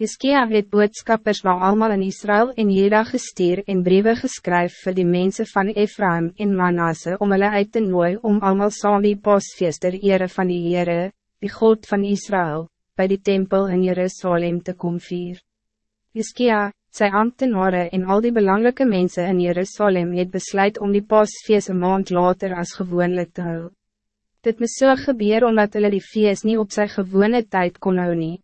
Hiskia het boodskappers na allemaal in Israël en Jeda gestuur en briewe geskryf vir die mensen van Ephraim en Manasse om hulle uit te nooi om allemaal saam die pasfeest ter ere van die Heere, die God van Israël, bij die tempel in Jerusalem te kom vier. Hiskia, sy ambtenaren en al die belangrijke mensen in Jerusalem het besluit om die pasfeest een maand later als gewoonlijk te hou. Dit moes so gebeur omdat hulle die feest niet op zijn gewone tijd kon hou nie.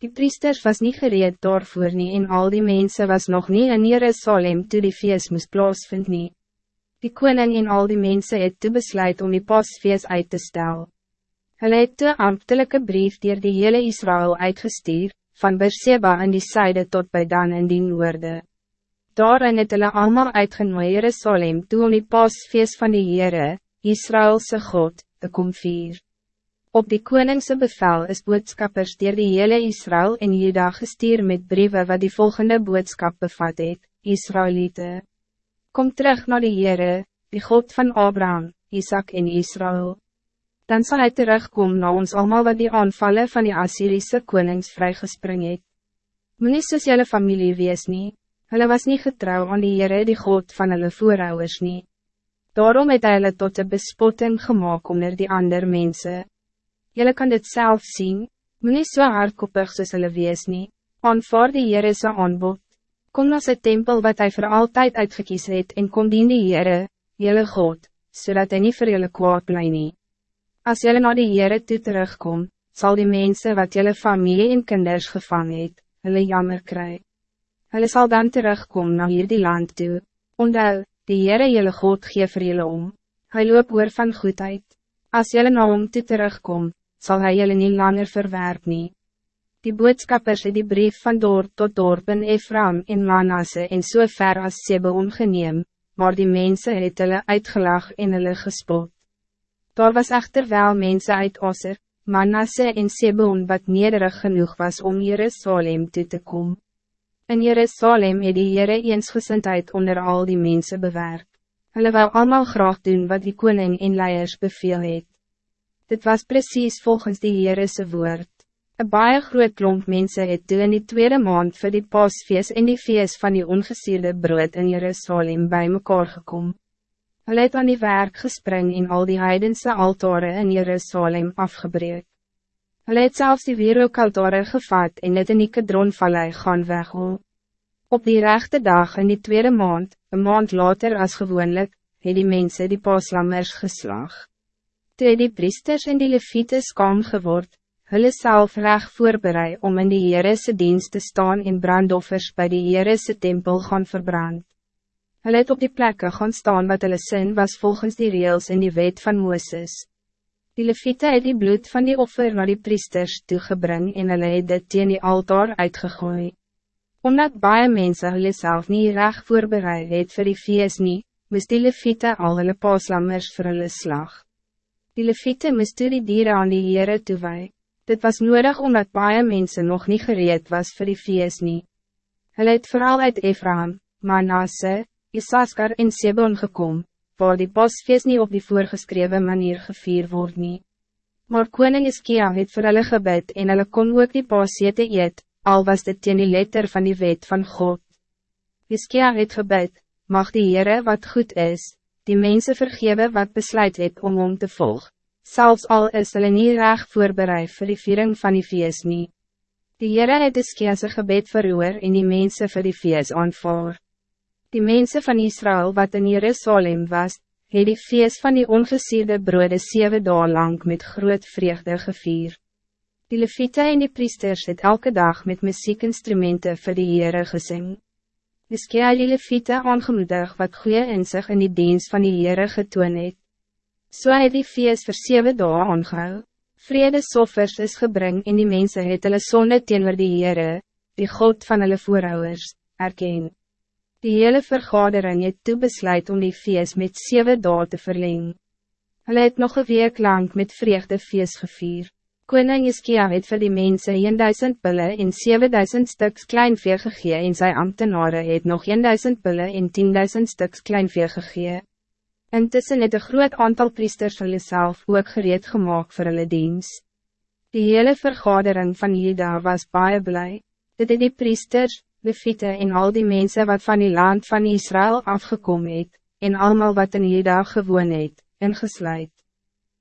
Die priesters was niet gereed daarvoor nie en al die mensen was nog niet in Jerusalem toe die feest moest plaasvind nie. Die koning en al die mensen het toe besluit om die pasfeest uit te stellen. Hulle het toe ambtelike brief dier die hele Israël uitgestuur, van Berseba in die zijde tot bij Dan in die noorde. Daarin het hulle allemaal uitgenooi Jerusalem toe om die pasfeest van die Heere, Israëlse God, te kom vier. Op die koningse bevel is boodskappers dier die hele Israël en Juda gestuur met brieven wat die volgende boodskap bevat het, Israëlieten. Kom terug naar de Heere, die God van Abraham, Isaac en Israël. Dan zal hij terugkomen naar ons allemaal wat die aanvallen van die Assyrische konings vrygespring het. Moe nie soos jylle familie wees nie, hulle was niet getrouw aan die Heere die God van hulle voorouders nie. Daarom het hy hulle tot een bespotting gemaakt onder die andere mensen. Jullie kan dit zelf zien, moet niet zo so hardkoppig soos hulle wees nie, aanvaar die Heere sy aanbod, kom na sy tempel wat hij voor altijd uitgekies het en kom dien die Heere, jylle God, zodat hij niet voor jullie kwaad bly nie. As jylle na die Heere toe terugkom, zal die mensen wat jullie familie en kinders gevangen het, hulle jammer kry. Hulle sal dan terugkom na hier die land toe, onthou, die Heere jylle God gee vir jylle om, hy loop oor van goedheid. Als jylle na hom toe terugkom, zal hij jullie niet langer verwerp nie. Die boodskappers het die brief van dorp tot dorp in Ephraim en Manasse en so ver as Sebe ongeneem, maar die mensen het hulle uitgelag en hulle gespot. Daar was echter wel mensen uit Osser, Manasse en Seboon wat nederig genoeg was om Jerusalem toe te komen. In Jerusalem het die Heere eensgezindheid onder al die mensen bewerk. Hulle wou allemaal graag doen wat die koning en leiers beveel het. Dit was precies volgens die Heerese woord. Een baie groot klomp mense het toe in die tweede maand vir die paasfeest en die feest van die ongesierde brood in Jerusalem bij mekaar gekom. Hulle het aan die werk gespring en al die heidense altare in Jerusalem afgebreek. Hulle het selfs die weerookaltare gevat en het in die kadronvallei gaan weghol. Op die rechte dag in die tweede maand, een maand later als gewoonlijk, het die mensen die paaslammers geslaagd. Toe die priesters en die leviete skam geword, hulle self reg voorbereid om in die Heerese dienst te staan en brandoffers bij die Heerese tempel gaan verbrand. Hulle het op die plekken gaan staan wat hulle sin was volgens die reels in die wet van Mooses. Die leviete het die bloed van die offer naar die priesters toegebring en hulle het dit teen die altaar uitgegooi. Omdat baie mense hulle self nie reg voorbereid het vir die feest nie, moest die leviete al hulle paaslammers vir hulle slag. Die leviete moest toe die dieren aan die Heere toewee. Dit was nodig omdat baie mensen nog niet gereed was voor die feest nie. Hulle het vooral uit Ephraim, Manasse, Isaskar en Sebon gekom, waar die pasfeest niet op die voorgeschreven manier gevierd word nie. Maar koning Iskia het vir hulle gebed en hulle kon ook die pasjete eet, al was dit teen die letter van die wet van God. Iskia het gebed, mag die Heere wat goed is, die mensen vergeven wat besluit het om om te volgen. Zelfs al is hulle nie reg voorbereid vir die viering van die feest nie. Die Heere het Iskiase gebed verhoor en die mensen vir die feest aanvaar. Die mensen van Israël wat in Jerusalem was, het die feest van die ongesierde broode zeven dagen lang met groot vreugde gevier. Die leviete en die priesters het elke dag met muziekinstrumenten vir die Heere gesing. Iskia die leviete aangemoedig wat goeie inzicht in die dienst van die Heere getoon het. So het die feest vir 7 dae aangehou. Vrede soffers is gebring en die mensen het hulle sonde teenoor die Heere, die God van hulle voorouders, erken. Die hele vergadering het toe besluit om die feest met 7 dae te verlengen. Hulle het nog een week lang met vreugde feest gevierd. Koning Iskia het vir die mense 1000 pille en 7000 stuks kleinvee gegee en sy ambtenaren het nog 1000 pille en 10.000 stuks kleinvee gegee. Intussen het een groot aantal priesters hulle self ook gereed gemaakt voor hulle diens. Die hele vergadering van Juda was baie blij. Dit het die priesters, leviete en al die mensen wat van die land van Israël afgekomen het, en allemaal wat in Juda gewoon het, ingesluid.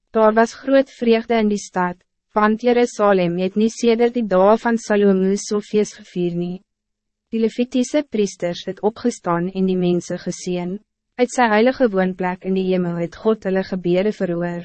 Daar was groot vreugde in die stad, want Jerusalem het nie seder die dag van Salome so feest gevier nie. Die Levitiese priesters het opgestaan en die mensen gezien. Uit sy heilige woonplek in die hemel het God hulle gebede verhoor.